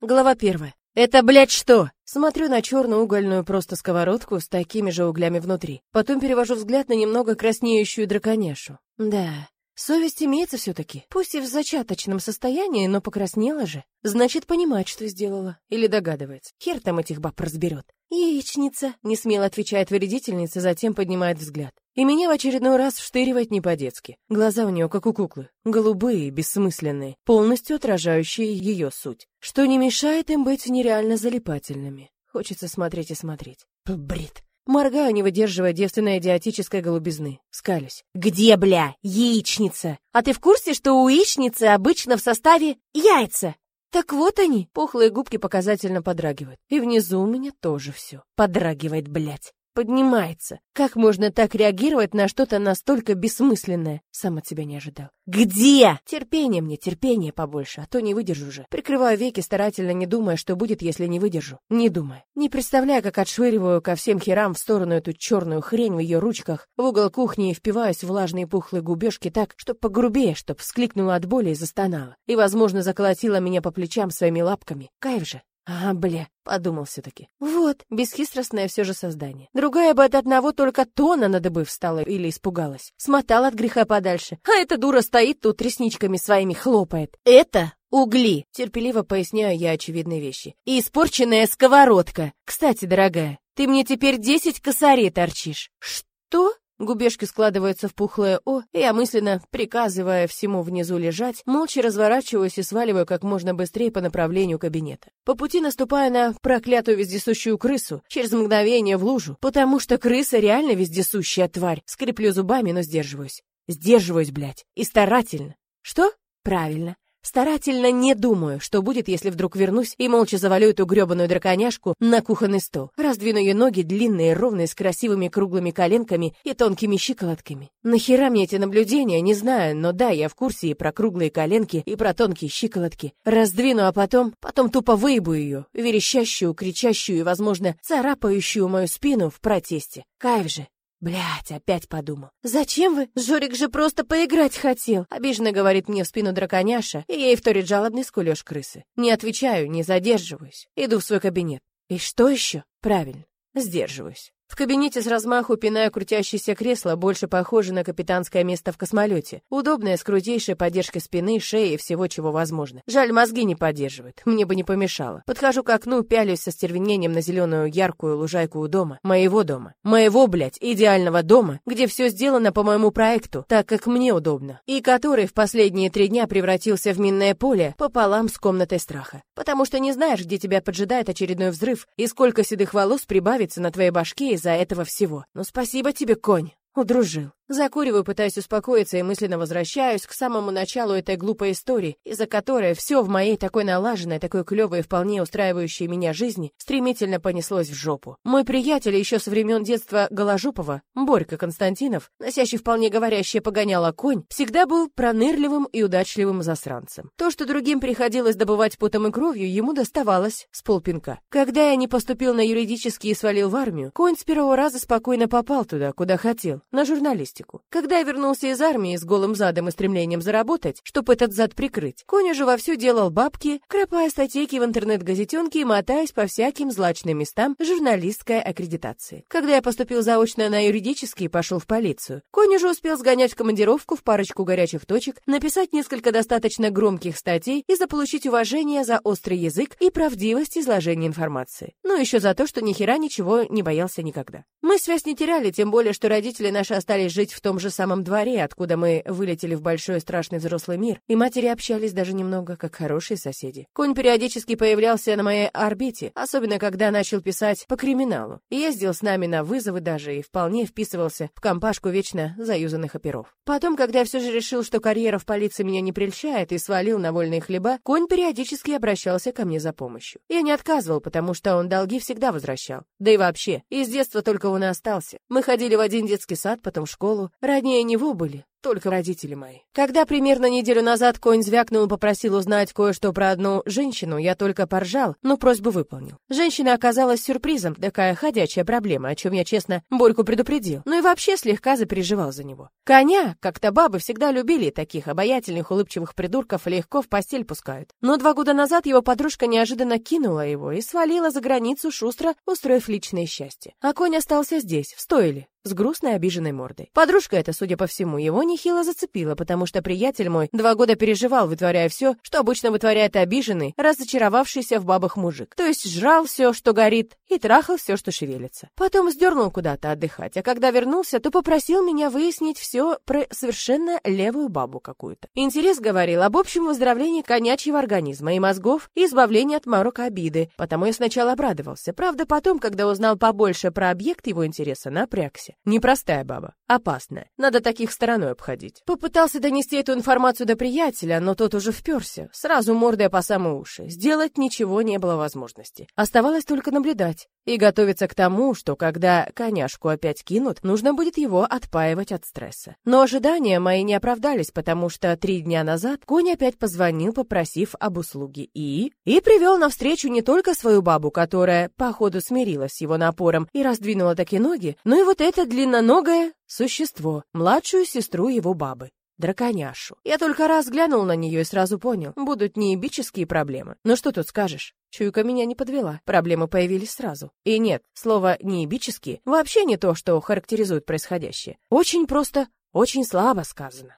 Глава первая. Это, блядь, что? Смотрю на черную угольную просто сковородку с такими же углями внутри. Потом перевожу взгляд на немного краснеющую драконяшу. Да, совесть имеется все-таки. Пусть и в зачаточном состоянии, но покраснела же. Значит, понимает, что сделала. Или догадывается. Хер там этих баб разберет. «Яичница», — несмело отвечает вредительница, затем поднимает взгляд. И меня в очередной раз вштыривает не по-детски. Глаза у нее как у куклы. Голубые, бессмысленные, полностью отражающие ее суть. Что не мешает им быть нереально залипательными. Хочется смотреть и смотреть. Бред. Моргаю, не выдерживая девственной идиотической голубизны. Скалюсь. «Где, бля, яичница? А ты в курсе, что у яичницы обычно в составе яйца?» Так вот они, пухлые губки показательно подрагивают. И внизу у меня тоже все. Подрагивает, блядь поднимается. Как можно так реагировать на что-то настолько бессмысленное? Сам от себя не ожидал. Где? Терпение мне, терпение побольше, а то не выдержу же. Прикрываю веки, старательно не думая, что будет, если не выдержу. Не думая. Не представляя, как отшвыриваю ко всем херам в сторону эту черную хрень в ее ручках, в угол кухни и впиваюсь в влажные пухлые губежки так, чтоб погрубее, чтоб вскликнула от боли и застонала. И, возможно, заколотила меня по плечам своими лапками. Кайф же. А, бля, подумал все-таки. Вот, бесхитростное все же создание. Другая бы от одного только тона надо бы встала или испугалась. Смотала от греха подальше. А эта дура стоит тут ресничками своими хлопает. Это угли, терпеливо поясняю я очевидные вещи. И испорченная сковородка. Кстати, дорогая, ты мне теперь десять косарей торчишь. Что? Губежки складываются в пухлое «О», и я мысленно, приказывая всему внизу лежать, молча разворачиваюсь и сваливаю как можно быстрее по направлению кабинета. По пути наступая на проклятую вездесущую крысу, через мгновение в лужу, потому что крыса реально вездесущая тварь. Скреплю зубами, но сдерживаюсь. Сдерживаюсь, блядь. И старательно. Что? Правильно. Старательно не думаю, что будет, если вдруг вернусь и молча завалю эту грёбаную драконяшку на кухонный стол. Раздвину ее ноги длинные, ровные, с красивыми круглыми коленками и тонкими щиколотками. Нахера мне эти наблюдения, не знаю, но да, я в курсе и про круглые коленки, и про тонкие щиколотки. Раздвину, а потом, потом тупо выебу ее, верещащую, кричащую и, возможно, царапающую мою спину в протесте. Кайф же. Блять, опять подумал. Зачем вы? Жорик же просто поиграть хотел. Обиженно говорит мне в спину драконяша, и ей вторит жалобный скулёж крысы. Не отвечаю, не задерживаюсь. Иду в свой кабинет. И что еще? Правильно, сдерживаюсь. В кабинете с размаху пиная крутящееся кресло, больше похоже на капитанское место в космолете. Удобное, с крутейшей поддержкой спины, шеи и всего, чего возможно. Жаль, мозги не поддерживает. Мне бы не помешало. Подхожу к окну, пялюсь со стервенением на зеленую яркую лужайку у дома. Моего дома. Моего, блядь, идеального дома, где все сделано по моему проекту, так как мне удобно. И который в последние три дня превратился в минное поле пополам с комнатой страха. Потому что не знаешь, где тебя поджидает очередной взрыв и сколько седых волос прибавится на твоей башке из-за этого всего. Ну спасибо тебе, конь. Удружил. Закуриваю, пытаясь успокоиться и мысленно возвращаюсь к самому началу этой глупой истории, из-за которой все в моей такой налаженной, такой клевой и вполне устраивающей меня жизни стремительно понеслось в жопу. Мой приятель еще со времен детства Голожопова, Борька Константинов, носящий вполне говорящее погоняло конь, всегда был пронырливым и удачливым засранцем. То, что другим приходилось добывать потом и кровью, ему доставалось с полпинка. Когда я не поступил на юридический и свалил в армию, конь с первого раза спокойно попал туда, куда хотел, на журналист статистику. Когда я вернулся из армии с голым задом и стремлением заработать, чтобы этот зад прикрыть, конь уже вовсю делал бабки, кропая статейки в интернет-газетенке и мотаясь по всяким злачным местам журналистской аккредитации. Когда я поступил заочно на юридический и пошел в полицию, конь уже успел сгонять в командировку в парочку горячих точек, написать несколько достаточно громких статей и заполучить уважение за острый язык и правдивость изложения информации. Ну, еще за то, что ни хера ничего не боялся никогда. Мы связь не теряли, тем более, что родители наши остались жить жить в том же самом дворе, откуда мы вылетели в большой страшный взрослый мир, и матери общались даже немного как хорошие соседи. Конь периодически появлялся на моей орбите, особенно когда начал писать по криминалу. Ездил с нами на вызовы даже и вполне вписывался в компашку вечно заюзанных оперов. Потом, когда я все же решил, что карьера в полиции меня не прельщает и свалил на вольные хлеба, конь периодически обращался ко мне за помощью. Я не отказывал, потому что он долги всегда возвращал. Да и вообще, из детства только он и остался. Мы ходили в один детский сад, потом в школу, школу. Ранее него были. Только родители мои. Когда примерно неделю назад конь звякнул и попросил узнать кое-что про одну женщину, я только поржал, но просьбу выполнил. Женщина оказалась сюрпризом, такая ходячая проблема, о чем я, честно, Борьку предупредил. Ну и вообще слегка запереживал за него. Коня, как-то бабы всегда любили таких обаятельных, улыбчивых придурков, легко в постель пускают. Но два года назад его подружка неожиданно кинула его и свалила за границу шустро, устроив личное счастье. А конь остался здесь, в стойле, с грустной обиженной мордой. Подружка эта, судя по всему, его нехило зацепила, потому что приятель мой два года переживал, вытворяя все, что обычно вытворяет обиженный, разочаровавшийся в бабах мужик. То есть жрал все, что горит, и трахал все, что шевелится. Потом сдернул куда-то отдыхать, а когда вернулся, то попросил меня выяснить все про совершенно левую бабу какую-то. Интерес говорил об общем выздоровлении конячьего организма и мозгов и избавлении от морока обиды, потому я сначала обрадовался. Правда, потом, когда узнал побольше про объект его интереса, напрягся. Непростая баба, опасная. Надо таких стороной обходить. Попытался донести эту информацию до приятеля, но тот уже вперся, сразу мордой по самые уши. Сделать ничего не было возможности. Оставалось только наблюдать и готовиться к тому, что когда коняшку опять кинут, нужно будет его отпаивать от стресса. Но ожидания мои не оправдались, потому что три дня назад конь опять позвонил, попросив об услуге, и... И привел навстречу не только свою бабу, которая, походу, смирилась с его напором и раздвинула такие ноги, но и вот это длинноногое существо, младшую сестру его бабы драконяшу. Я только раз глянул на нее и сразу понял, будут неебические проблемы. Но что тут скажешь? Чуйка меня не подвела. Проблемы появились сразу. И нет, слово «неебические» вообще не то, что характеризует происходящее. Очень просто, очень слабо сказано.